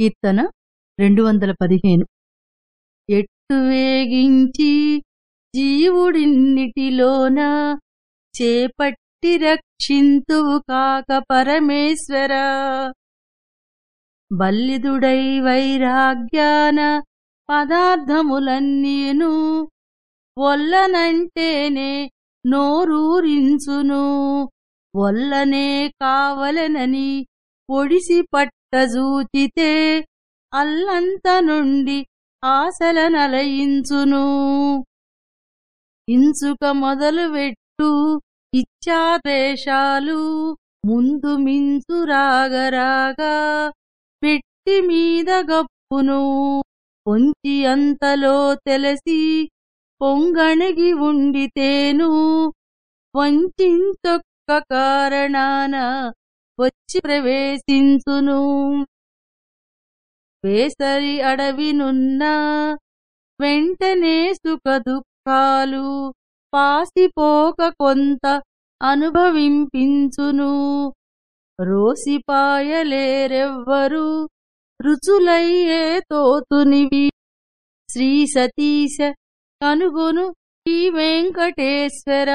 కీర్తన రెండు వందల పదిహేను. ఎట్టు వేగించి జీవుడిన్నిటిలోన చేపట్టి రక్షింతువు కాక పరమేశ్వర. బల్లిదుడై వైరాగ్యాన పదార్థములన్నీను వల్లనంటేనే నోరూరించును. వల్లనే కావలనని పొడిసి పట్ తజూచితే అల్లంత నుండి ఆశలనలయించును ఇంచుక మొదలువెట్టు ఇచ్చాద్వేషాలు ముందు మించు రాగరాగా పెట్టి మీద గప్పును. పొంచి అంతలో తెలిసి పొంగణగి ఉండితేను వంచించొక్క కారణాన వచ్చి ప్రవేశించును. వేసరి అడవినున్న వెంటనే సుఖ దుఃఖాలు పాసిపోక కొంత అనుభవింపించును. రోసిపాయలేరెవ్వరు రుచులయ్యే తోతునివి. శ్రీ సతీశ కనుగొను ఈ వెంకటేశ్వర.